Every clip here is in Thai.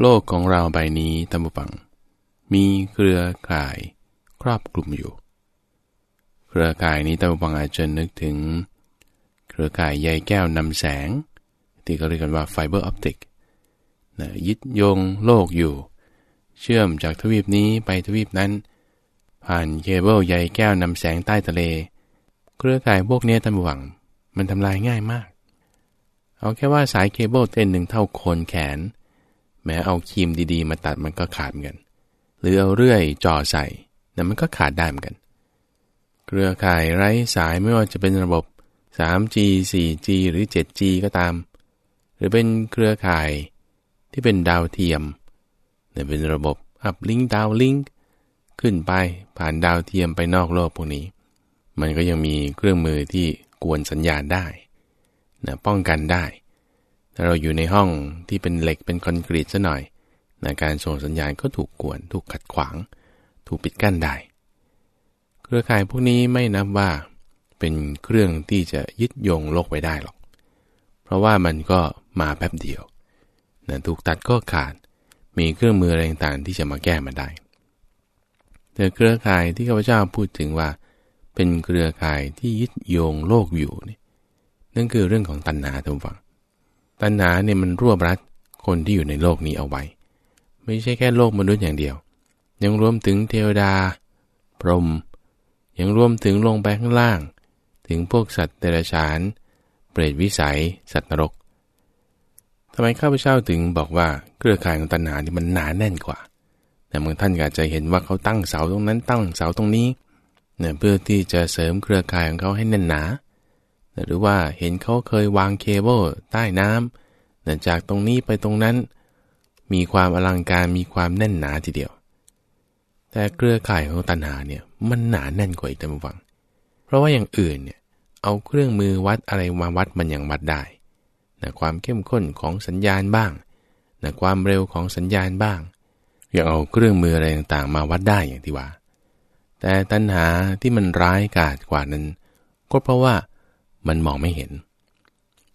โลกของเราใบนี้ตั้มปัง มีเครือข่ายครอบกลุ่มอยู่ เครือข่ายนี้ตั้มปังอาจจะนึกถึง เครือข่ายใยแก้วนำแสง ที่เขาเรียกกันว่า fiber optic นะยึดโยงโลกอยู่ เชื่อมจากทวีปนี้ไปทวีปนั้น ผ่านเคเบิลใยแก้วนำแสงใต้ทะเล เครือข่ายพวกนี้ตั้มปัง มันทำลายง่ายมาก เอาแค่ว่าสายเคเบิลเส้นหนึ่งเท่าโคนแขน แม้เอาคีมดีๆ มาตัดมันก็ขาดเหมือนกันหรือเอาเลื่อยจ่อใส่นั่นมันก็ขาดได้เหมือนกัน เครือข่ายไร้สายไม่ว่าจะเป็นระบบ 3G 4G หรือ 7G ก็ตาม หรือเป็นเครือข่ายที่เป็นดาวเทียมเนี่ยเป็นระบบ uplink downlink ขึ้นไปผ่านดาวเทียมไปนอกโลกพวกนี้ มันก็ยังมีเครื่องมือที่กวนสัญญาณได้นะป้องกันได้ ถ้าเราอยู่ในห้องที่เป็นเหล็กเป็นคอนกรีตซะหน่อยนะการส่งสัญญาณก็ถูกกวน ถูกขัดขวาง ถูกปิดกั้นได้ เครือข่ายพวกนี้ไม่นับว่าเป็นเครื่องที่จะยึดโยงโลกไปได้หรอก เพราะว่ามันก็มาแป๊บเดียวนะถูกตัดก็ขาด มีเครื่องมืออะไรต่างๆที่จะมาแก้มาได้ แต่เครือข่ายที่ข้าพเจ้าพูดถึงว่า เป็นเครือข่ายที่ยึดโยงโลกอยู่นี่นั่นคือเรื่องของตัณหาทุกฝัง ตัณหาเนี่ยมันรวบรัดคนที่อยู่ในโลกนี้เอาไว้ ไม่ใช่แค่โลกมนุษย์อย่างเดียว ยังรวมถึงเทวดา พรหมยังรวมถึงลงไปข้างล่าง ถึงพวกสัตว์เดรัจฉาน เปรตวิสัย สัตว์นรกทำไมข้าพเจ้าถึงบอกว่าเครือข่ายของตัณหานี่มันหนาแน่นกว่า แต่บางท่านอาจจะเห็นว่าเขาตั้งเสาตรงนั้นตั้งเสาตรงนี้เนี่ยเพื่อที่จะเสริมเครือข่ายของเขาให้แน่นหนา หรือว่าเห็นเขาเคยวางเคเบิลใต้น้ำจากตรงนี้ไปตรงนั้น มีความอลังการมีความแน่นหนาทีเดียว แต่เครือข่ายของตัณหาเนี่ยมันหนาแน่นกว่าอีกแต่ฟัง เพราะว่าอย่างอื่นเนี่ยเอาเครื่องมือวัดอะไรมาวัดมันอย่างวัดได้นะความเข้มข้นของสัญญาณบ้างนะความเร็วของสัญญาณบ้าง อย่างเอาเครื่องมืออะไรต่างๆ มาวัดได้อย่างที่ว่า แต่ตัณหาที่มันร้ายกาจกว่านั้น ก็เพราะว่า มันมองไม่เห็น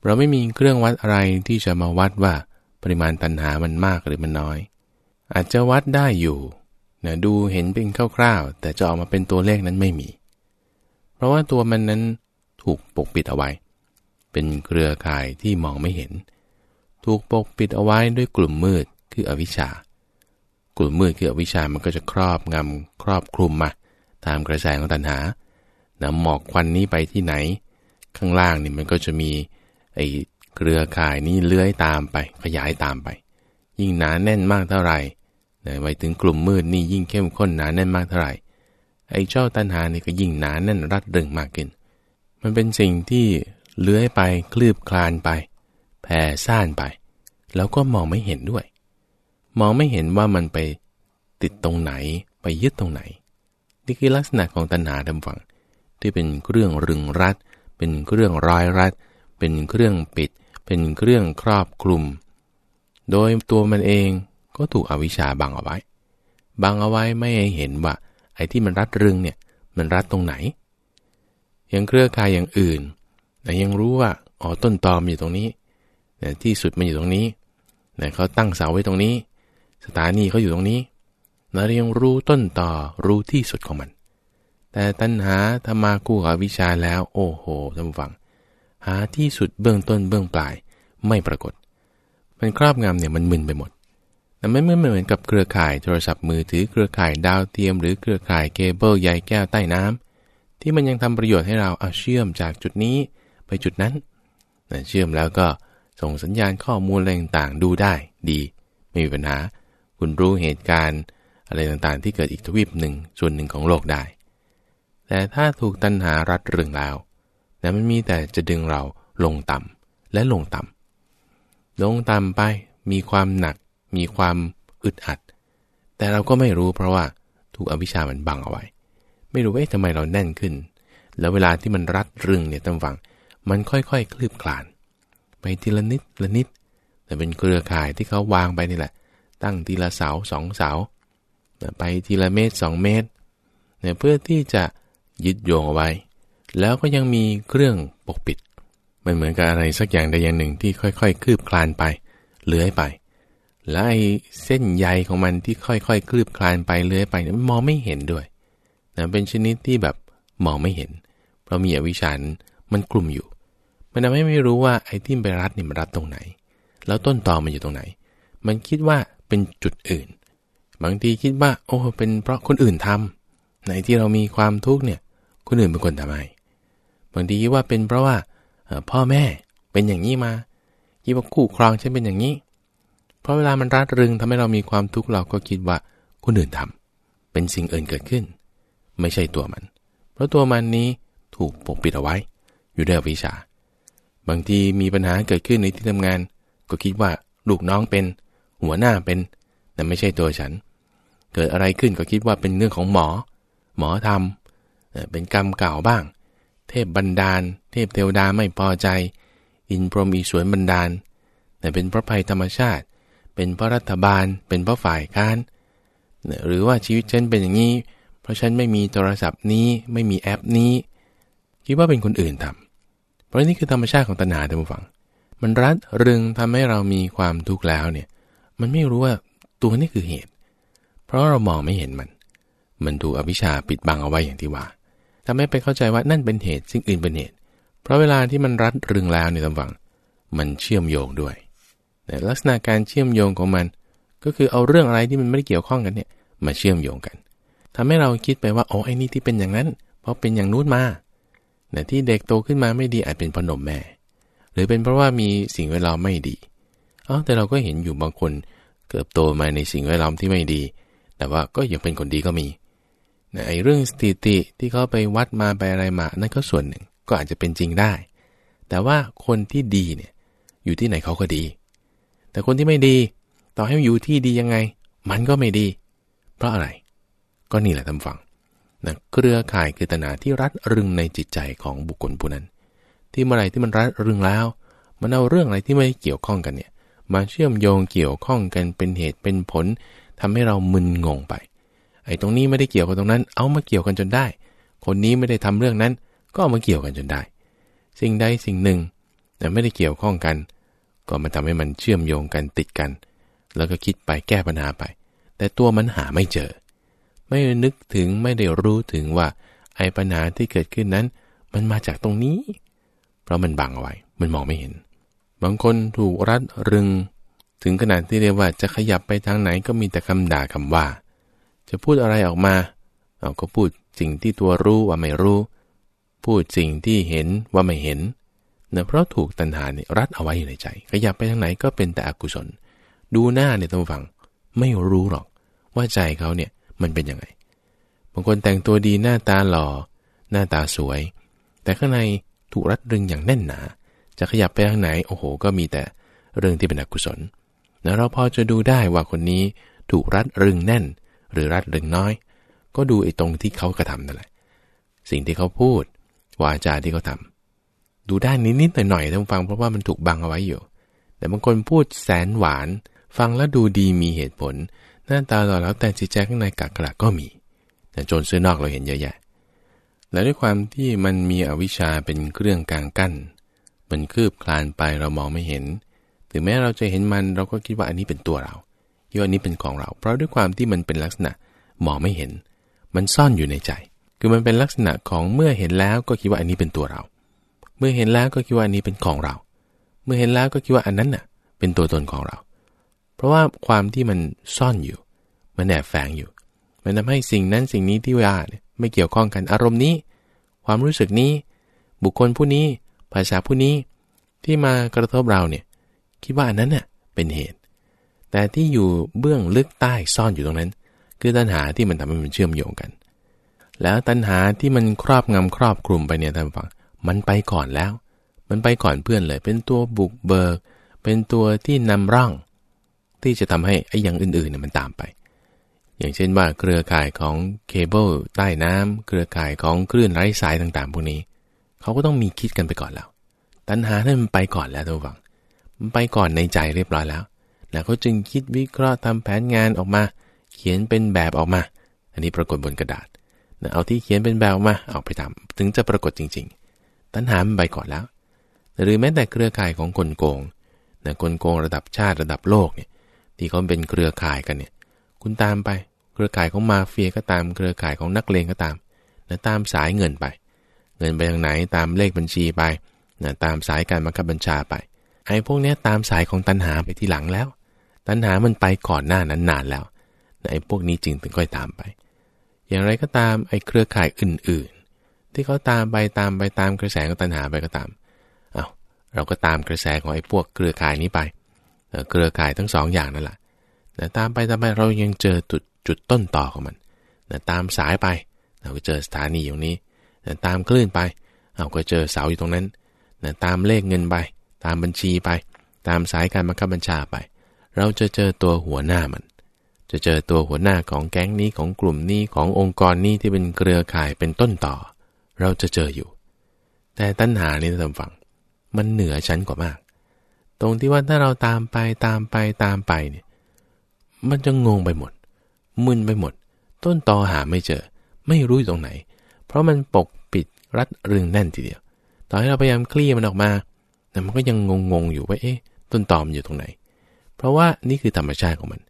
เราไม่มีเครื่องวัดอะไรที่จะมาวัดว่าปริมาณตัณหามันมากหรือมันน้อย อาจจะวัดได้อยู่นะดูเห็นเป็นคร่าวๆ แต่จะออกมาเป็นตัวเลขนั้นไม่มี เพราะว่าตัวมันนั้นถูกปกปิดเอาไว้ เป็นเครือข่ายที่มองไม่เห็น ถูกปกปิดเอาไว้ด้วยกลุ่มมืดคืออวิชชา กลุ่มมืดคืออวิชชามันก็จะครอบงำครอบคลุมมาตามกระแสของตัณหานำหมอกควันนี้ไปที่ไหน ข้างล่างนี่มันก็จะมีไอ้เครือข่ายนี้เลื้อยตามไป ขยายตามไป ยิ่งหนาแน่นมากเท่าไหร่ไปถึงกลุ่มมืดนี่ยิ่งเข้มข้นหนาแน่นมากเท่าไหร่ไอ้เจ้าตันหานี่ก็ยิ่งหนาแน่นรัดรึงมากขึ้น มันเป็นสิ่งที่เลื้อยไปคลืบคลานไป แผ่ซ่านไป แล้วก็มองไม่เห็นด้วย มองไม่เห็นว่ามันไปติดตรงไหนไปยึดตรงไหน นี่คือลักษณะของตัณหาดำฝัง ที่เป็นเรื่องรึงรัดเป็นเครื่องร้อยรัด เป็นเครื่องปิด เป็นเครื่องครอบคลุม โดยตัวมันเองก็ถูกอวิชชาบังเอาไว้ บังเอาไว้ไม่ให้เห็นว่า ไอ้ที่มันรัดรึงเนี่ยมันรัดตรงไหนอย่างเครือข่ายอย่างอื่น แต่ยังรู้ว่าอ๋อต้นตอมอยู่ตรงนี้ที่สุดมันอยู่ตรงนี้เขาตั้งเสาไว้ตรงนี้ สถานีเขาอยู่ตรงนี้เรายังรู้ต้นต่อรู้ที่สุดของมัน แต่ตัณหาธรรมาคู่กับวิชาแล้ว โอ้โหท่านผู้ฟัง หาที่สุดเบื้องต้นเบื้องปลายไม่ปรากฏ มันครอบงำเนี่ยมันมึนไปหมดแต่ไม่เหมือนกับเครือข่ายโทรศัพท์มือถือเครือข่ายดาวเทียม หรือเครือข่ายเคเบิลใยแก้วใต้น้ำที่มันยังทำประโยชน์ให้เราเอาเชื่อมจากจุดนี้ไปจุดนั้นเชื่อมแล้วก็ส่งสัญญาณข้อมูลอะไรต่างๆดูได้ดี ไม่มีปัญหา คุณรู้เหตุการณ์อะไรต่างๆ ที่เกิดอีกทวีปหนึ่งส่วนหนึ่งของโลกได้ แต่ถ้าถูกตัณหารัดรึงแล้วแต่มันมีแต่จะดึงเราลงต่ำและลงต่ำลงต่ำไปมีความหนัก มีความอึดอัด แต่เราก็ไม่รู้เพราะว่าถูกอวิชามันบังเอาไว้ ไม่รู้ว่าทำไมเราแน่นขึ้น แล้วเวลาที่มันรัดรึงเนี่ยตั้งฟัง มันค่อยๆคคลืบคลาน ไปทีละนิดละนิด แต่เป็นเครือข่ายที่เขาวางไปนี่แหละ ตั้งทีละเสาสองเสาไปทีละเมตรสองเมตรเนี่ยเพื่อที่จะ ยึดโยงเอาไว้ แล้วก็ยังมีเครื่องปกปิด มันเหมือนกับอะไรสักอย่างใดอย่างหนึ่งที่ค่อยๆ คืบคลานไป เลื้อยไป แล้วไอ้เส้นใยของมันที่ค่อยๆ คืบคลานไปเลื้อยไปเนี่ยมองไม่เห็นด้วยนะเป็นชนิดที่แบบมองไม่เห็น เพราะมีอวิชานมันกลุ่มอยู่ มันทำให้ไม่รู้ว่าไอ้ที่ไปรัดนี่มันรัดตรงไหน แล้วต้นตอมันอยู่ตรงไหน มันคิดว่าเป็นจุดอื่น บางทีคิดว่า โอ้เป็นเพราะคนอื่นทำในที่เรามีความทุกข์เนี่ย คนอื่นเป็นคนทำให้บางทีคิดว่าเป็นเพราะว่าพ่อแม่เป็นอย่างนี้มาคิดว่าคู่ครองฉันเป็นอย่างนี้ เพราะเวลามันรัดรึงทำให้เรามีความทุกข์เราก็คิดว่าคนอื่นทำเป็นสิ่งอื่นเกิดขึ้น ไม่ใช่ตัวมัน เพราะตัวมันนี้ถูกปกปิดเอาไว้ อยู่ด้วยวิชา บางทีมีปัญหาเกิดขึ้นในที่ทำงาน ก็คิดว่าลูกน้องเป็น หัวหน้าเป็น แต่ไม่ใช่ตัวฉัน เกิดอะไรขึ้นก็คิดว่าเป็นเรื่องของหมอ หมอทำ เป็นกรรมเก่าบ้าง เทพบันดาล เทพเทวดาไม่พอใจ อินพรหมอีสวนบันดาลแต่เป็นเพราะภัยธรรมชาติ เป็นเพราะรัฐบาล เป็นเพราะฝ่ายค้านหรือว่าชีวิตฉันเป็นอย่างนี้ เพราะฉันไม่มีโทรศัพท์นี้ไม่มีแอปนี้ คิดว่าเป็นคนอื่นทำเพราะนี่คือธรรมชาติของตัณหาท่านผู้ฟัง มันรัดรึงทำให้เรามีความทุกข์แล้วเนี่ย มันไม่รู้ว่าตัวนี้คือเหตุ เพราะเรามองไม่เห็นมัน มันถูกอวิชชาปิดบังเอาไว้อย่างที่ว่า ทำให้ไปเข้าใจว่านั่นเป็นเหตุสิ่งอื่นเป็นเหตุ เพราะเวลาที่มันรัดรึงแล้วในตำฝังมันเชื่อมโยงด้วยแต่ลักษณะการเชื่อมโยงของมัน ก็คือเอาเรื่องอะไรที่มันไม่ได้เกี่ยวข้องกันเนี่ยมาเชื่อมโยงกันทำให้เราคิดไปว่าโอ้ไอ้นี่ที่เป็นอย่างนั้น เพราะเป็นอย่างนู้นมาแต่ที่เด็กโตขึ้นมาไม่ดีอาจเป็นพนมแม่ หรือเป็นเพราะว่ามีสิ่งแวดล้อมไม่ดีอ๋อแต่เราก็เห็นอยู่บางคนเกิดโตมาในสิ่งแวดล้อมที่ไม่ดี แต่ว่าก็ยังเป็นคนดีก็มี ไอ้เรื่องสถิติที่เขาไปวัดมาไปอะไรมานั่นก็ส่วนหนึ่งก็อาจจะเป็นจริงได้ แต่ว่าคนที่ดีเนี่ยอยู่ที่ไหนเขาก็ดี แต่คนที่ไม่ดี ต่อให้อยู่ที่ดียังไง มันก็ไม่ดี เพราะอะไร ก็นี่แหละทำฝังนะเครือข่ายคือตนาที่รัดรึงในจิตใจของบุคคลผู้นั้น ที่เมื่อไรที่มันรัดรึงแล้ว มันเอาเรื่องอะไรที่ไม่เกี่ยวข้องกันเนี่ยมาเชื่อมโยงเกี่ยวข้องกันเป็นเหตุเป็นผลทำให้เรามึนงงไป ไอ้ตรงนี้ไม่ได้เกี่ยวกับตรงนั้น เอามาเกี่ยวกันจนได้ คนนี้ไม่ได้ทำเรื่องนั้น ก็เอามาเกี่ยวกันจนได้ สิ่งใดสิ่งหนึ่งแต่ไม่ได้เกี่ยวข้องกัน ก็มาทำให้มันเชื่อมโยงกันติดกัน แล้วก็คิดไปแก้ปัญหาไป แต่ตัวมันหาไม่เจอ ไม่นึกถึงไม่ได้รู้ถึงว่า ไอ้ปัญหาที่เกิดขึ้นนั้น มันมาจากตรงนี้ เพราะมันบังเอาไว้ มันมองไม่เห็น บางคนถูกรัดรึง ถึงขนาดที่เรียกว่าจะขยับไปทางไหนก็มีแต่คำด่าคำว่า จะพูดอะไรออกมาเอาก็พูดสิ่งที่ตัวรู้ว่าไม่รู้ พูดสิ่งที่เห็นว่าไม่เห็นเนะเพราะถูกตัณหาเนี่ยรัดเอาไว้อยู่ในใจ ขยับไปทางไหนก็เป็นแต่อกุศล ดูหน้าเนี่ยต้องฟัง ไม่รู้หรอก ว่าใจเขาเนี่ยมันเป็นยังไง บางคนแต่งตัวดีหน้าตาหล่อ หน้าตาสวย แต่ข้างในถูกรัดรึงอย่างแน่นหนา จะขยับไปทางไหน โอ้โห ก็มีแต่เรื่องที่เป็นอกุศลนะเราพอจะดูได้ว่าคนนี้ถูกรัดรึงแน่น หรือรัดรึงน้อย ก็ดูไอ้ตรงที่เขากระทำนั่นแหละ สิ่งที่เขาพูด วาจาที่เขาทาดูได้นิดๆหน่อยๆท่านฟังเพราะว่ามันถูกบังเอาไว้อยู่ แต่บางคนพูดแสนหวาน ฟังแล้วดูดีมีเหตุผล หน้าตาหล่อแล้วแต่จิตใจข้างในกักกระก็มี แต่โจรซื้อนอกเราเห็นเยอะแยะและด้วยความที่มันมีอวิชชาเป็นเครื่องกลางกั้น มันคืบคลานไปเรามองไม่เห็น ถึงแม้เราจะเห็นมันเราก็คิดว่าอันนี้เป็นตัวเรา คิดว่าอันนี้เป็นของเรา เพราะด้วยความที่มันเป็นลักษณะมองไม่เห็น มันซ่อนอยู่ในใจ คือมันเป็นลักษณะของเมื่อเห็นแล้วก็คิดว่าอันนี้เป็นตัวเรา เมื่อเห็นแล้วก็คิดว่าอันนี้เป็นของเรา เมื่อเห็นแล้วก็คิดว่าอันนั้นน่ะ เป็นตัวตนของเรา เพราะว่าความที่มันซ่อนอยู่ มันแอบแฝงอยู่ มันทำให้สิ่งนั้นสิ่งนี้ที่ว่าไม่เกี่ยวข้องกันอารมณ์นี้ ความรู้สึกนี้ บุคคลผู้นี้ ภาษาผู้นี้ที่มากระทบเราเนี่ย คิดว่าอันนั้นน่ะเป็นเหตุ แต่ที่อยู่เบื้องลึกใต้ซ่อนอยู่ตรงนั้น คือตัณหาที่มันทำให้มันเชื่อมโยงกัน แล้วตัณหาที่มันครอบงำครอบคลุมไปเนี่ยท่านฟังมันไปก่อนแล้ว มันไปก่อนเพื่อนเลย เป็นตัวบุกเบิก เป็นตัวที่นำร่อง ที่จะทำให้ไอ้อย่างอื่นๆเนี่ยมันตามไป อย่างเช่นว่าเครือข่ายของเคเบิลใต้น้ำเครือข่ายของคลื่นไร้สายต่างๆ พวกนี้ เขาก็ต้องมีคิดกันไปก่อนแล้ว ตัณหาเนี่ยมันไปก่อนแล้วท่านฟังมันไปก่อนในใจเรียบร้อยแล้ว แล้วเขาจึงคิดวิเคราะห์ทำแผนงานออกมา เขียนเป็นแบบออกมา อันนี้ปรากฏบนกระดาษเอาที่เขียนเป็นแบบออกมาเอาไปทำถึงจะปรากฏจริง ๆ ตัณหามันไปก่อนแล้ว หรือแม้แต่เครือข่ายของคนโกงนะคนโกงระดับชาติระดับโลกเนี่ยทที่เขาเป็นเครือข่ายกันเนี่ย คุณตามไป เครือข่ายของมาเฟียก็ตาม เครือข่ายของนักเลงก็ตามนะตามสายเงินไป เงินไปทางไหนตามเลขบัญชีไปนะตามสายการบังคับบัญชาไปไอ้พวกนี้ตามสายของตันหาไปที่หลังแล้ว ตันหามันไปก่อนหน้านั้นนานแล้วไอ้พวกนี้จึงถึงค่อยตามไป อย่างไรก็ตามไอ้เครือข่ายอื่นๆ ที่เขาตามไปตามไปตามกระแสของตันหาไปก็ตาม เอาเราก็ตามกระแสของไอ้พวกเครือข่ายนี้ไป เครือข่ายทั้งสองอย่างนั่นแหละแต่ตามไปตามไปเรายังเจอจุดจุดต้นต่อของมันแต่ตามสายไป เราก็เจอสถานีอยู่นี้แต่ตามคลื่นไป เราก็เจอเสาอยู่ตรงนั้นแต่ตามเลขเงินไป ตามบัญชีไป ตามสายการบังคับบัญชาไป เราจะเจอตัวหัวหน้ามัน จะเจอตัวหัวหน้าของแก๊งนี้ของกลุ่มนี้ขององค์กรนี้ที่เป็นเครือข่ายเป็นต้นต่อ เราจะเจออยู่ แต่ตัณหานี่ท่านฟัง มันเหนือชั้นกว่ามาก ตรงที่ว่าถ้าเราตามไปตามไปตามไปเนี่ย มันจะงงไปหมด มึนไปหมด ต้นต่อหาไม่เจอ ไม่รู้อยู่ตรงไหน เพราะมันปกปิดรัดรึงแน่นทีเดียว ต่อให้เราพยายามคลี่มันออกมาแต่มันก็ยังงงๆอยู่ว่าเอ๊ะต้นตอมอยู่ตรงไหน เพราะว่านี่คือธรรมชาติของมัน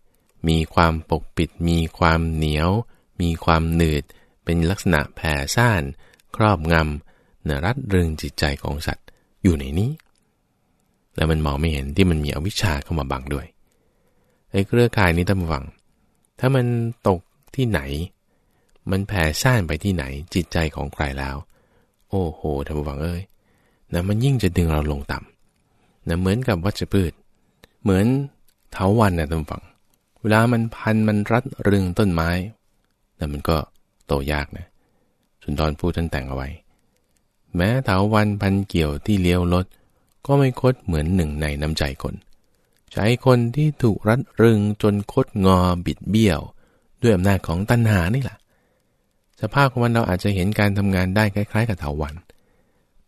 มีความปกปิด มีความเหนียว มีความหนืด เป็นลักษณะแผ่ซ่าน ครอบงำเนรัดรึงจิตใจของสัตว์อยู่ในนี้ แล้วมันมองไม่เห็นที่มันมีอวิชชาเข้ามาบังด้วยไอ้เครือข่ายนี้ท่านฟัง ถ้ามันตกที่ไหน มันแผ่ซ่านไปที่ไหนจิตใจของใครแล้ว โอ้โหท่านฟังเอ้ยนะมันยิ่งจะดึงเราลงต่ำนะเหมือนกับวัชพืช เหมือน เถาวันนะท่านฟัง เวลามันพันมันรัดรึงต้นไม้แต่มันก็โตยากนะสุนทรพูดท่านแต่งเอาไว้ แม้เถาวันพันเกี่ยวที่เลี้ยวลด ก็ไม่คดเหมือนหนึ่งในน้ำใจคนใช้คนที่ถูกรัดรึงจนคดงอบิดเบี้ยว ด้วยอำนาจของตัณหานี่แหละสภาพของมันเราอาจจะเห็นการทำงานได้คล้าย ๆ กับเถาวัน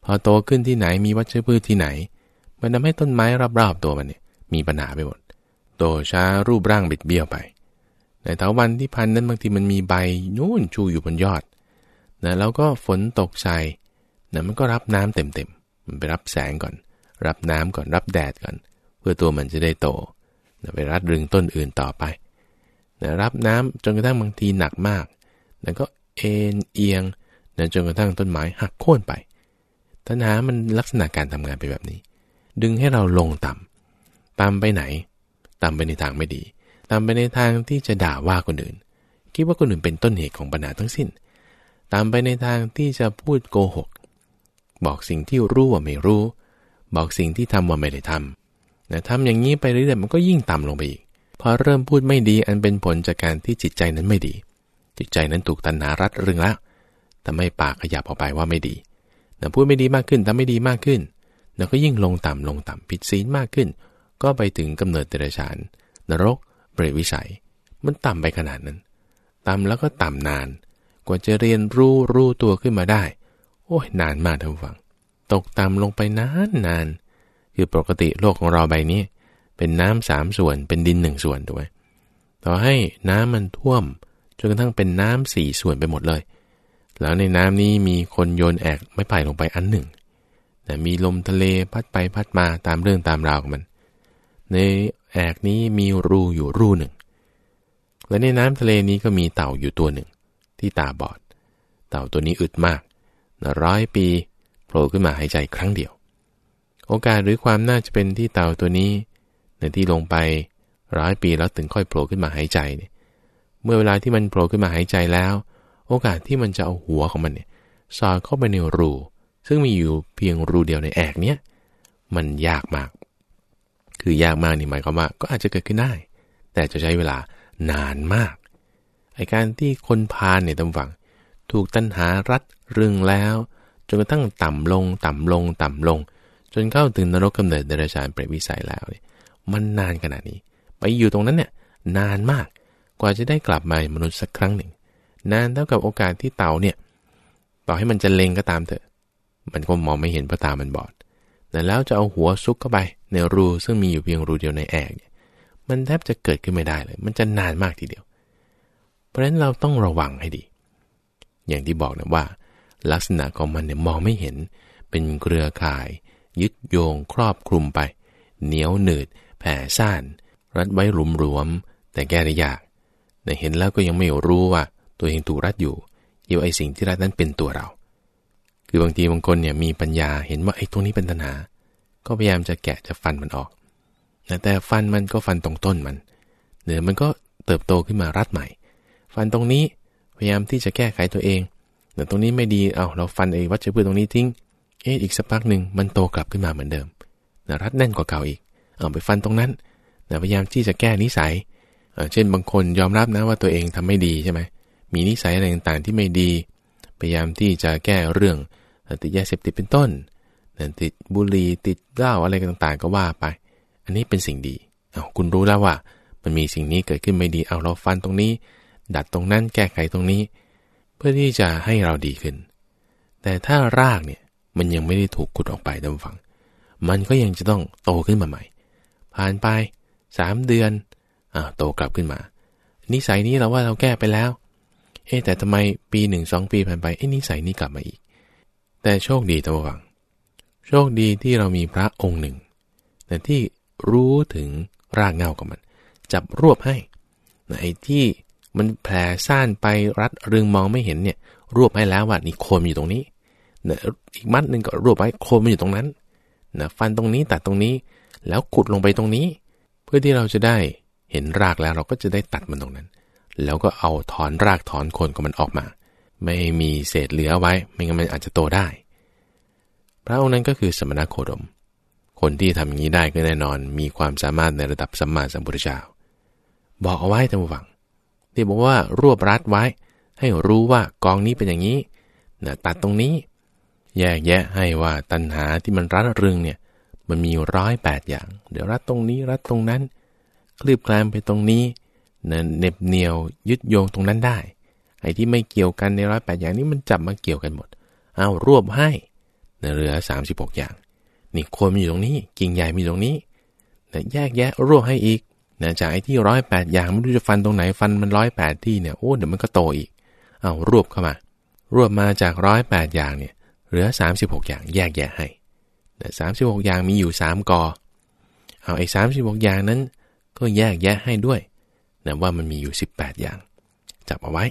พอโตขึ้นที่ไหนมีวัชพืชที่ไหน มันทำให้ต้นไม้รอบๆตัวมันเนี่ยมีปัญหาไปหมด โตช้ารูปร่างบิดเบี้ยวไปในเถาวันที่พันนั้นบางทีมันมีใบนู่นชูอยู่บนยอดนะแล้วก็ฝนตกใส่นะมันก็รับน้ำเต็มๆมันไปรับแสงก่อน รับน้ำก่อนรับแดดก่อน เพื่อตัวมันจะได้โตนะไปรัดรึงต้นอื่นต่อไปนะรับน้ำจนกระทั่งบางทีหนักมากนะก็เอ็นเอียงนะจนกระทั่งต้นไม้หักโค่นไปตัณหามันลักษณะการทำงานไปแบบนี้ ดึงให้เราลงต่ำต่ำไปไหน ต่ำไปในทางไม่ดีต่ำไปในทางที่จะด่าว่าคนอื่น คิดว่าคนอื่นเป็นต้นเหตุของปัญหาทั้งสิ้น ตามไปในทางที่จะพูดโกหก บอกสิ่งที่รู้ว่าไม่รู้ บอกสิ่งที่ทำว่าไม่ได้ทำนะทำอย่างนี้ไปเรื่อยๆมันก็ยิ่งต่ำลงไปอีก พอเริ่มพูดไม่ดีอันเป็นผลจากการที่จิตใจนั้นไม่ดี จิตใจนั้นถูกตัณหารัดรึงแล้วแต่ไม่ปากขยับออกไปว่าไม่ดีนะพูดไม่ดีมากขึ้นทำไม่ดีมากขึ้นนะก็ยิ่งลงต่ำลงต่ำผิดศีลมากขึ้น ก็ไปถึงกำเนิดเดรัจฉาน นรก เปรตวิสัย มันต่ำไปขนาดนั้น ต่ำแล้วก็ต่ำนาน กว่าจะเรียนรู้รู้ตัวขึ้นมาได้ โอ้ยนานมากท่านฟัง ตกต่ำลงไปนานนาน คือปกติโลกของเราใบนี้ เป็นน้ำสามส่วนเป็นดินหนึ่งส่วนถูกไหมต่อให้น้ำมันท่วมจนกระทั่งเป็นน้ำสี่ส่วนไปหมดเลย แล้วในน้ำนี้มีคนโยนแอกไม้ไผ่ลงไปอันหนึ่ง แต่มีลมทะเลพัดไปพัดมาตามเรื่องตามราวของมัน ในแอกนี้มีรูอยู่รูหนึ่ง และในน้ำทะเลนี้ก็มีเต่าอยู่ตัวหนึ่ง ที่ตาบอด เต่าตัวนี้อึดมากร้อยปีโผล่ขึ้นมาหายใจครั้งเดียว โอกาสหรือความน่าจะเป็นที่เต่าตัวนี้ในที่ลงไปร้อยปีแล้วถึงค่อยโผล่ขึ้นมาหายใจเนี่ยเมื่อเวลาที่มันโผล่ขึ้นมาหายใจแล้ว โอกาสที่มันจะเอาหัวของมันเนี่ยสอดเข้าไปในรู ซึ่งมีอยู่เพียงรูเดียวในแอกเนี้ยมันยากมาก คือยากมากนี่หมายความว่าก็อาจจะเกิดขึ้นได้ แต่จะใช้เวลานานมากไอการที่คนพาลเนี่ยตำฝัง ถูกตัณหารัดรึงแล้ว จนกระทั่งต่ำลง ต่ำลง ต่ำลง จนเข้าถึงนรกกำเนิดเดรัจฉานเปรตวิสัยแล้วเนี่ยมันนานขนาดนี้ ไปอยู่ตรงนั้นเนี่ยนานมากกว่าจะได้กลับมามนุษย์สักครั้งหนึ่ง นานเท่ากับโอกาสที่เต่าเนี่ยต่อให้มันจะเลงก็ตามเถอะ มันก็มองไม่เห็นเพราะตามันบอด แต่แล้วจะเอาหัวซุกเข้าไปในรูซึ่งมีอยู่เพียงรูเดียวในแอกเนี่ยมันแทบจะเกิดขึ้นไม่ได้เลย มันจะนานมากทีเดียว เพราะฉะนั้นเราต้องระวังให้ดี อย่างที่บอกนะว่า ลักษณะของมันเนี่ยมองไม่เห็น เป็นเครือข่าย ยึดโยงครอบคลุมไป เหนียวหนืด แผ่ซ่าน รัดไว้หลุมรวม แต่แก้ได้ยาก แต่เห็นแล้วก็ยังไม่รู้ว่า ตัวเองถูกรัดอยู่อยู่ไอสิ่งที่รัดนั้นเป็นตัวเรา คือบางทีบางคนเนี่ยมีปัญญาเห็นว่าไอ้ตรงนี้เป็นตัณหา ก็พยายามจะแกะจะฟันมันออกแต่ฟันมันก็ฟันตรงต้นมันเนื้อมันก็เติบโตขึ้นมารัดใหม่ ฟันตรงนี้พยายามที่จะแก้ไขตัวเองแต่ตรงนี้ไม่ดีเอาเราฟันไอ้วัชพืชตรงนี้ทิ้ง เอ๊ะอีกสักพักหนึ่งมันโตกลับขึ้นมาเหมือนเดิมนะรัดแน่นกว่าเก่าอีก เอาไปฟันตรงนั้นนะพยายามที่จะแก้นิสัย เช่นบางคนยอมรับนะว่าตัวเองทำไม่ดีใช่ไหมมีนิสัยอะไรต่างๆที่ไม่ดี พยายามที่จะแก้เรื่อง ติดยาเสพติดเป็นต้นติดบุหรี่ติดเหล้าอะไรต่างๆ ก็ว่าไป อันนี้เป็นสิ่งดีเอาคุณรู้แล้วว่า มันมีสิ่งนี้เกิดขึ้นไม่ดีเอาเราฟันตรงนี้ ดัดตรงนั้นแก้ไขตรงนี้ เพื่อที่จะให้เราดีขึ้น แต่ถ้ารากเนี่ยมันยังไม่ได้ถูกขุดออกไปดำฝัง มันก็ยังจะต้องโตขึ้นมาใหม่ ผ่านไปสามเดือนอ่าโตกลับขึ้นมา นิสัยนี้เราว่าเราแก้ไปแล้ว เอ๊แต่ทำไมปีหนึ่งสองปีผ่านไปเอ้นิสัยนี้กลับมาอีก แต่โชคดีตัววัง โชคดีที่เรามีพระองค์หนึ่ง แต่ที่รู้ถึงรากเงาของมัน จับรวบให้ไอ้ที่มันแผ่ซ่านไปรัดรึงมองไม่เห็นเนี่ย รวบให้แล้วว่านี่โคนอยู่ตรงนี้นะอีกมัดหนึ่งก็รวบไว้โคนมันอยู่ตรงนั้นนะฟันตรงนี้ตัดตรงนี้ แล้วขุดลงไปตรงนี้ เพื่อที่เราจะได้เห็นรากแล้วเราก็จะได้ตัดมันตรงนั้น แล้วก็เอาถอนรากถอนโคนของมันออกมา ไม่มีเศษเหลือไว้ ไม่งั้นมันอาจจะโตได้ พระองค์นั้นก็คือสมณโคดม คนที่ทำอย่างนี้ได้ก็แน่นอนมีความสามารถในระดับสัมมาสัมพุทธเจ้า บอกเอาไว้ท่านผู้ฟัง ที่บอกว่ารวบรัดไว้ ให้รู้ว่ากองนี้เป็นอย่างนี้นะตัดตรงนี้ แยกแยะให้ว่าตัณหาที่มันรัดรึงเนี่ย มันมีร้อยแปดอย่าง เดี๋ยวรัดตรงนี้รัดตรงนั้น คลืบคลานไปตรงนี้เน็บเหนียวยึดโยงตรงนั้นได้ ไอ้ที่ไม่เกี่ยวกันในร้อยแปดอย่างนี้มันจับมาเกี่ยวกันหมด เอารวบให้เหลือสามสิบหกอย่าง นี่โคนมันอยู่ตรงนี้ กิ่งใหญ่มีตรงนี้แต่แยกแยะรวบให้อีกนะจากไอ้ที่ร้อยแปดอย่างไม่รู้จะฟันตรงไหนฟันมันร้อยแปดที่เนี่ยโอ้เดี๋ยวมันก็โตอีก เอารวบเข้ามา รวบมาจากร้อยแปดอย่างเนี่ยเหลือสามสิบหกอย่างแยกแยะให้แต่สามสิบหกอย่างมีอยู่สามกอเอาไอ้สามสิบหกอย่างนั้น ก็แยกแยะให้ด้วยนะว่ามันมีอยู่ 18 อย่าง จับเอาไว้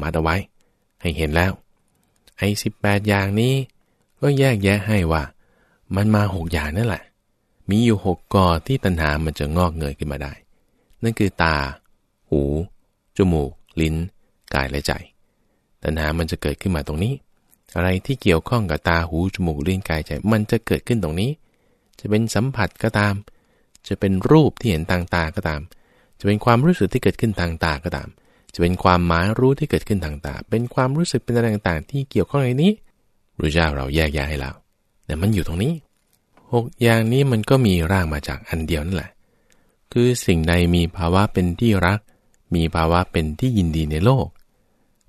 มาเอาไว้ ให้เห็นแล้ว ไอ้สิอย่างนี้ ก็แยกแยะให้ว่า มันมาหกอย่างนั่นแหละ มีอยู่หกกอที่ตัณหามันจะงอกเงยขึ้นมาได้ นั่นคือตา หู จมูก ลิ้น กายและใจ ตัณหามันจะเกิดขึ้นมาตรงนี้ อะไรที่เกี่ยวข้องกับตา หู จมูก ลิ้น กาย ใจ มันจะเกิดขึ้นตรงนี้ จะเป็นสัมผัสก็ตาม จะเป็นรูปที่เห็นทางตาก็ตาม จะเป็นความรู้สึกที่เกิดขึ้นทางตาก็ตาม จะเป็นความหมายรู้ที่เกิดขึ้นทางตา เป็นความรู้สึกเป็นอะไรต่างๆ ที่เกี่ยวข้องในนี้พระเจ้าเราแยกแยะให้แล้วแต่มันอยู่ตรงนี้หกอย่างนี้มันก็มีร่างมาจากอันเดียวนั่นแหละ คือสิ่งใดมีภาวะเป็นที่รัก มีภาวะเป็นที่ยินดีในโลก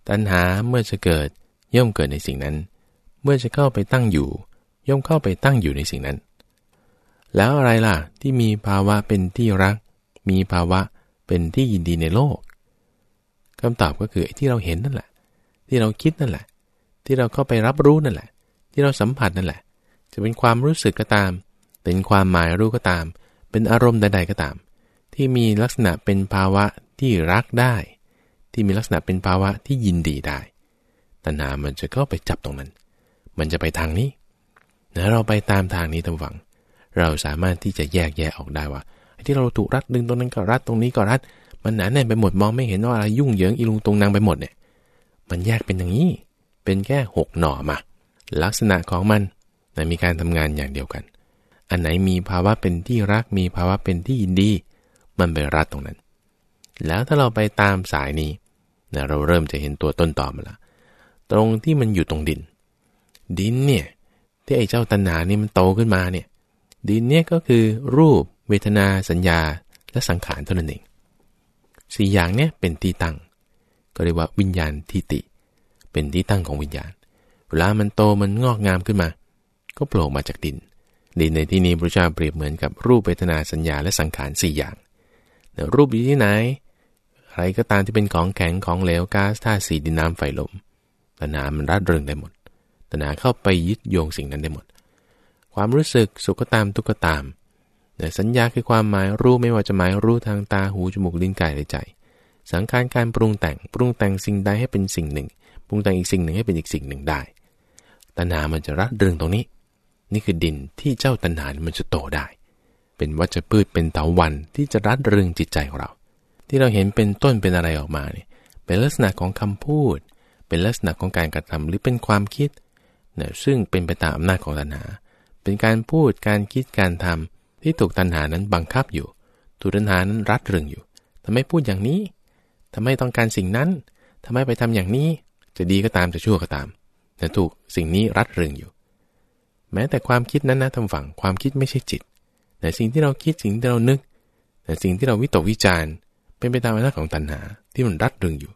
ตัณหาเมื่อจะเกิดย่อมเกิดในสิ่งนั้น เมื่อจะเข้าไปตั้งอยู่ ย่อมเข้าไปตั้งอยู่ในสิ่งนั้น แล้วอะไรล่ะที่มีภาวะเป็นที่รัก มีภาวะเป็นที่ยินดีในโลก คำตอบก็คือที่เราเห็นนั่นแหละ ที่เราคิดนั่นแหละ ที่เราเข้าไปรับรู้นั่นแหละ ที่เราสัมผัสนั่นแหละ จะเป็นความรู้สึกก็ตาม เป็นความหมายรู้ก็ตาม เป็นอารมณ์ใดๆก็ตาม ที่มีลักษณะเป็นภาวะที่รักได้ ที่มีลักษณะเป็นภาวะที่ยินดีได้ตัณหามันจะเข้าไปจับตรงนั้น มันจะไปทางนี้นะเราไปตามทางนี้ทางฝัง เราสามารถที่จะแยกแยะออกได้ว่าที่เราถูกรัดดึงตรงนั้นก็รัดตรงนี้ก็รัด มันหนาแน่นไปหมดมองไม่เห็นว่าอะไรยุ่งเหยิงอีลุงตรงนางไปหมดเนี่ย มันแยกเป็นอย่างนี้ เป็นแค่หกหน่อมา ลักษณะของมันนะมีการทำงานอย่างเดียวกัน อันไหนมีภาวะเป็นที่รักมีภาวะเป็นที่ยินดี มันไปรัดตรงนั้น แล้วถ้าเราไปตามสายนี้นะเราเริ่มจะเห็นตัวต้นตอมาละ ตรงที่มันอยู่ตรงดิน ดินเนี่ยที่ไอ้เจ้าตัณหานี่มันโตขึ้นมาเนี่ย ดินเนี่ยก็คือรูป เวทนาสัญญาและสังขารเท่านั้นเอง สี่อย่างเนี่ยเป็นที่ตั้ง ก็เรียกว่าวิญญาณทิติ เป็นที่ตั้งของวิญญาณ เวลามันโตมันงอกงามขึ้นมา ก็โผล่มาจากดิน ดินในที่นี้พระเจ้าเปรียบเหมือนกับรูปเวทนาสัญญาและสังขารสี่อย่างรูปอยู่ที่ไหนอะไรก็ตามที่เป็นของแข็งของเหลวก๊าซธาตุสีดินน้ำไฟลมตนามันรัดเริงได้หมดตนาเข้าไปยึดโยงสิ่งนั้นได้หมด ความรู้สึกสุขก็ตามทุกข์ก็ตาม แต่สัญญาคือความหมายรู้ไม่ว่าจะหมายรู้ทางตาหูจมูกลิ้นกายและใจ สังขารการปรุงแต่งปรุงแต่งสิ่งใดให้เป็นสิ่งหนึ่ง ปรุงแต่งอีกสิ่งหนึ่งให้เป็นอีกสิ่งหนึ่งได้ตัณหามันจะรัดเรื่องตรงนี้ นี่คือดินที่เจ้าตัณหามันจะโตได้ เป็นวัชพืชเป็นเถาวันที่จะรัดเรื่องจิตใจของเรา ที่เราเห็นเป็นต้นเป็นอะไรออกมาเนี่ยเป็นลักษณะของคำพูด เป็นลักษณะของการกระทำหรือเป็นความคิดเนะซึ่งเป็นไปตามอำนาจของตัณหา เป็นการพูดการคิดการทำ ที่ถูกตัณหานั้นบังคับอยู่ ถูกตัณหานั้นรัดเรึงอยู่ทำไมพูดอย่างนี้ทำไมต้องการสิ่งนั้นทำไมไปทำอย่างนี้ จะดีก็ตามจะชั่วก็ตามแต่ถูกสิ่งนี้รัดเรึงอยู่ แม้แต่ความคิดนั้นนะทำฝังความคิดไม่ใช่จิต แต่สิ่งที่เราคิดสิ่งที่เรานึก แต่สิ่งที่เราวิตกวิจารณ์ เป็นไปตามอำนาจของตัณหาที่มันรัดรึงอยู่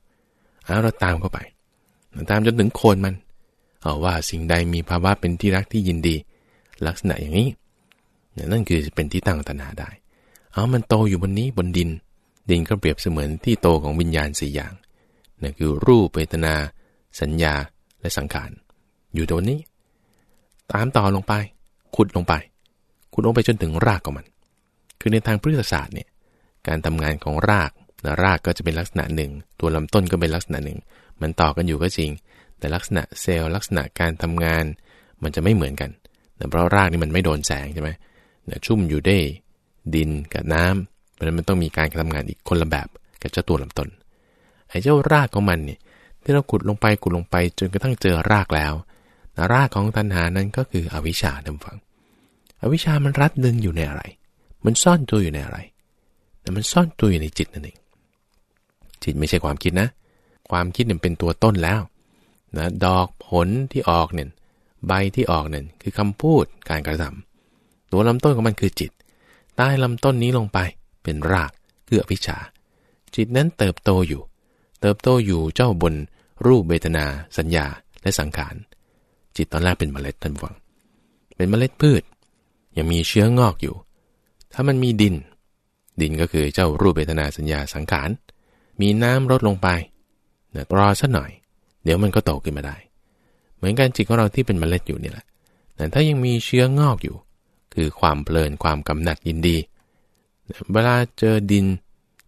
เอาเราตามเข้าไปตามจนถึงโคนมัน เอาว่าสิ่งใดมีภาวะเป็นที่รักที่ยินดี ลักษณะอย่างนี้ นั่นคือเป็นที่ตั้งตัณหาได้ เอามันโตอยู่บนนี้บนดิน ดินก็เปรียบเสมือนที่โตของวิญญาณสี่อย่างนั่นคือรูปเวทนา สัญญาและสังขาร อยู่ตรงนี้ ตามต่อลงไป ขุดลงไป ขุดลงไปจนถึงรากของมัน คือในทางพฤกษศาสตร์เนี่ย การทำงานของรากรากก็จะเป็นลักษณะหนึ่ง ตัวลำต้นก็เป็นลักษณะหนึ่ง มันต่อกันอยู่ก็จริง แต่ลักษณะเซลล์ลักษณะการทำงาน มันจะไม่เหมือนกันแต่เพราะรากนี่มันไม่โดนแสงใช่ไหม ชุ่มอยู่ได้ดินกับน้ำเพราะนั้นมันต้องมีการทำงานอีกคนละแบบกับเจ้าตัวลำต้นไอ้เจ้ารากของมันเนี่ยที่เราขุดลงไปขุดลงไปจนกระทั่งเจอรากแล้วรากของตัณหานั้นก็คืออวิชชาดำฝัง อวิชชามันรัดดึงอยู่ในอะไร มันซ่อนตัวอยู่ในอะไร แต่มันซ่อนตัวอยู่ในจิตนั่นเอง จิตไม่ใช่ความคิดนะ ความคิดเนี่ยเป็นตัวต้นแล้วนะดอกผลที่ออกเนี่ยใบที่ออกเนี่ยคือคำพูดการกระทำ ตัวลำต้นของมันคือจิต ใต้ลำต้นนี้ลงไปเป็นรากคืออภิชา จิตนั้นเติบโตอยู่ เติบโตอยู่เจ้าบนรูปเบตนา สัญญาและสังขาร จิตตอนแรกเป็นเมล็ดท่านฟัง เป็นเมล็ดพืช ยังมีเชื้องอกอยู่ ถ้ามันมีดิน ดินก็คือเจ้ารูปเบตนาสัญญาสังขาร มีน้ำลดลงไปเดี๋ยวรอสักหน่อย เดี๋ยวมันก็โตขึ้นมาได้ เหมือนกันจิตของเราที่เป็นเมล็ดอยู่นี่แหละแต่ถ้ายังมีเชื้องอกอยู่ คือความเพลินความกำหนัดยินดี เวลาเจอดิน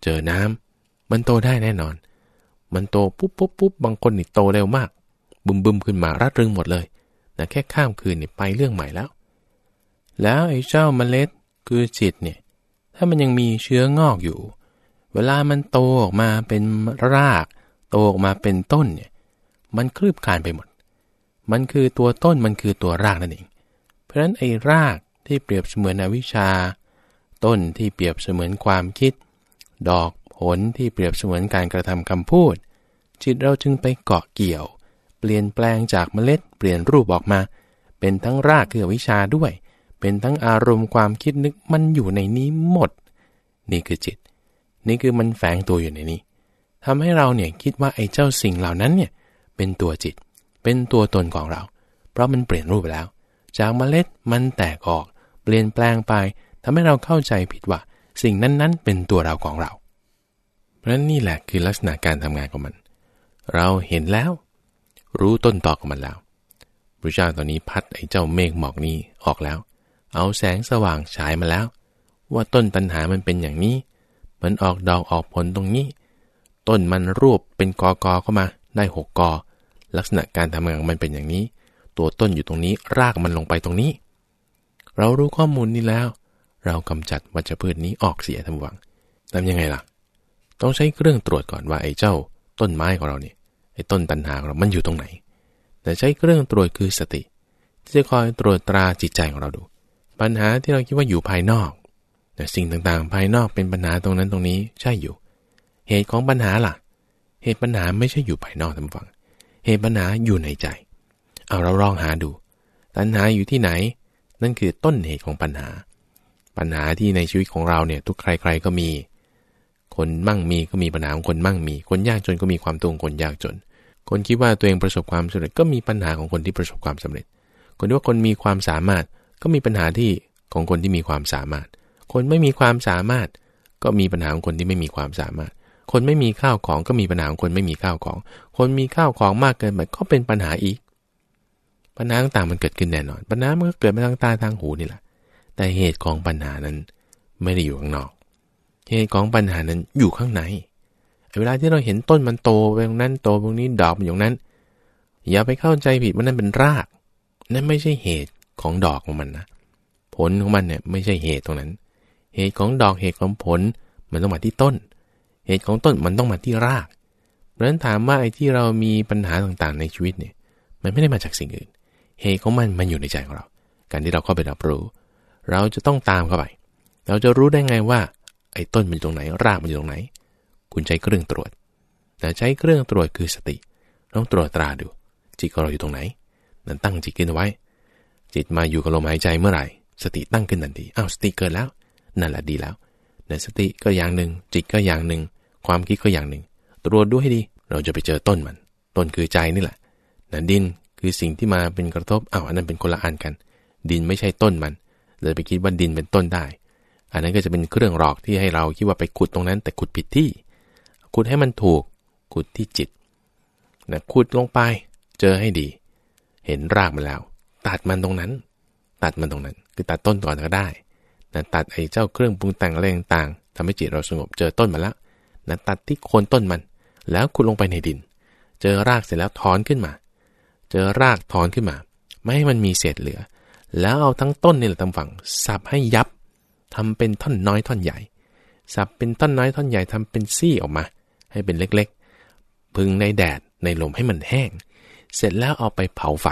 เจอน้ำมันโตได้แน่นอน มันโตปุ๊บปุ๊บปุ๊บบางคนนี่โตเร็วมาก บึมบึมขึ้นมารัดรึงหมดเลยแต่แค่ข้ามคืนนี่ไปเรื่องใหม่แล้ว แล้วไอ้เจ้าเมล็ดคือจิตเนี่ย ถ้ามันยังมีเชื้องอกอยู่ เวลามันโตออกมาเป็นราก โตออกมาเป็นต้นเนี่ย มันคลืบคลานไปหมด มันคือตัวต้นมันคือตัวรากนั่นเอง เพราะฉะนั้นไอ้ราก ที่เปรียบเสมือนอวิชชา ต้นที่เปรียบเสมือนความคิด ดอกผลที่เปรียบเสมือนการกระทำคำพูด จิตเราจึงไปเกาะเกี่ยว เปลี่ยนแปลงจากเมล็ดเปลี่ยนรูปออกมา เป็นทั้งรากคืออวิชชาด้วย เป็นทั้งอารมณ์ความคิดนึกมันอยู่ในนี้หมด นี่คือจิต นี่คือมันแฝงตัวอยู่ในนี้ทำให้เราเนี่ยคิดว่าไอ้เจ้าสิ่งเหล่านั้นเนี่ยเป็นตัวจิต เป็นตัวตนของเรา เพราะมันเปลี่ยนรูปไปแล้ว จากเมล็ดมันแตกออก เปลี่ยนแปลงไปทำให้เราเข้าใจผิดว่า สิ่งนั้นๆ เป็นตัวเราของเรา เพราะนี่แหละคือลักษณะการทำงานของมัน เราเห็นแล้ว รู้ต้นตอของมันแล้วพระเจ้าตอนนี้พัดไอ้เจ้าเมฆหมอกนี้ออกแล้ว เอาแสงสว่างฉายมาแล้ว ว่าต้นตัณหามันเป็นอย่างนี้ มันออกดอกออกผลตรงนี้ ต้นมันรวบเป็นกอกอเข้ามาได้หกกอลักษณะการทำงานของมันเป็นอย่างนี้ ตัวต้นอยู่ตรงนี้รากมันลงไปตรงนี้ เรารู้ข้อมูลนี้แล้ว เรากำจัดวัชพืชนี้ออกเสียทำวังทำยังไงล่ะ ต้องใช้เครื่องตรวจก่อนว่าไอ้เจ้า ต้นไม้ของเราเนี่ยไอ้ต้นตันหาของเรา มันอยู่ตรงไหน แต่ใช้เครื่องตรวจคือสติ ที่จะคอยตรวจตราจิตใจของเราดู ปัญหาที่เราคิดว่าอยู่ภายนอก แต่สิ่งต่างๆ ภายนอกเป็นปัญหาตรงนั้นตรงนี้ใช่อยู่ เหตุของปัญหาล่ะ เหตุปัญหาไม่ใช่อยู่ภายนอกทำฟัง เหตุปัญหาอยู่ในใจ เอาเราลองหาดู ตัณหาอยู่ที่ไหน นั่นคือต้นเหตุของปัญหา ปัญหาที่ในชีวิตของเราเนี่ยทุกใครๆก็มี คนมั่งมีก็มีปัญหาของคนมั่งมี คนยากจนก็มีความตัวของคนยากจน คนคิดว่าตัวเองประสบความสำเร็จก็มีปัญหาของคนที่ประสบความสำเร็จ คนที่ว่าคนมีความสามารถก็มีปัญหาที่ของคนที่มีความสามารถ คนไม่มีความสามารถ ก็มีปัญหาของคนที่ไม่มีความสามารถ คนไม่มีข้าวของก็มีปัญหาของคนไม่มีข้าวของ คนมีข้าวของมากเกินไปก็เป็นปัญหาอีก ปัญหาต่างๆมันเกิดขึ้นแน่นอน ปัญหามันก็เกิดมาทางตาทางหูนี่แหละ แต่เหตุของปัญหานั้นไม่ได้อยู่ข้างนอก เหตุของปัญหานั้นอยู่ข้างในเวลาที่เราเห็นต้นมันโตไปตรงนั้นโตตรงนี้ดอกมันอยู่นั้น อย่าไปเข้าใจผิดว่านั่นเป็นราก นั่นไม่ใช่เหตุของดอกของมันนะ ผลของมันเนี่ยไม่ใช่เหตุตรงนั้น เหตุของดอกเหตุของผลมันต้องมาที่ต้น เหตุของต้นมันต้องมาที่ราก เพราะฉะนั้นถามว่าไอ้ที่เรามีปัญหาต่างๆในชีวิตเนี่ย มันไม่ได้มาจากสิ่งอื่น เหตุของมันมันอยู่ในใจของเรา การที่เราเข้าไปรับรู้ เราจะต้องตามเข้าไป เราจะรู้ได้ไงว่า ไอ้ต้นมันอยู่ตรงไหน รากมันอยู่ตรงไหน คุณใช้เครื่องตรวจ แต่ใช้เครื่องตรวจคือสติต้องตรวจตราดู จิตของเราอยู่ตรงไหน นั้นตั้งจิตขึ้นไว้ จิตมาอยู่กับลมหายใจเมื่อไหร่ สติตั้งขึ้นทันทีอ้าวสติเกิดแล้ว นั่นแหละดีแล้วแต่สติก็อย่างหนึ่ง จิตก็อย่างหนึ่ง ความคิดก็อย่างหนึ่ง ตรวจดูให้ดี เราจะไปเจอต้นมัน ต้นคือใจนี่แหละนั่นดิน คือสิ่งที่มาเป็นกระทบอ้าวอันนั้นเป็นคนละอันกัน ดินไม่ใช่ต้นมันเลยไปคิดว่าดินเป็นต้นได้ อันนั้นก็จะเป็นเครื่องหลอกที่ให้เราคิดว่าไปขุดตรงนั้น แต่ขุดผิดที่ ขุดให้มันถูกขุดที่จิตนะขุดลงไป เจอให้ดี เห็นรากมันแล้ว ตัดมันตรงนั้น ตัดมันตรงนั้น คือตัดต้นก่อนก็ได้นะตัดไอ้เจ้าเครื่องปรุงแต่งอะไรต่างๆทำให้จิตเราสงบเจอต้นมาแล้วนะตัดที่โคนต้นมัน แล้วขุดลงไปในดิน เจอรากเสร็จแล้วถอนขึ้นมา เจอรากถอนขึ้นมา ไม่ให้มันมีเศษเหลือ แล้วเอาทั้งต้นนี่แหละทำฝั่งสับให้ยับทำเป็นท่อนน้อยท่อนใหญ่ สับเป็นท่อนน้อยท่อนใหญ่ทำเป็นซี่ออกมา ให้เป็นเล็กๆ พึงในแดดในลมให้มันแห้ง เสร็จแล้วเอาไปเผาไฟ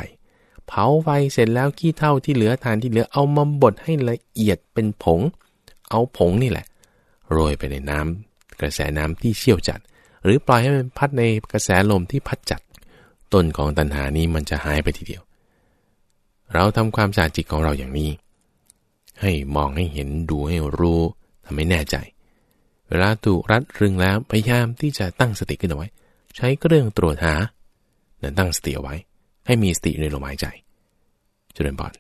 เผาไฟเสร็จแล้วขี้เท่าที่เหลือทานที่เหลือเอามาบดให้ละเอียดเป็นผง เอาผงนี่แหละ โรยไปในน้ำกระแสน้ำที่เชี่ยวจัด หรือปล่อยให้มันพัดในกระแสลมที่พัดจัด ต้นของตัณหานี้มันจะหายไปทีเดียว เราทำความสะอาดจิตของเราอย่างนี้ ให้มองให้เห็นดูให้รู้ทำให้แน่ใจ เวลาถูกรัดรึงแล้วพยายามที่จะตั้งสติขึ้นเอาไว้ ใช้เครื่องตรวจหาเดินตั้งสติเอาไว้ ให้มีสติในลมหายใจ เจริญพร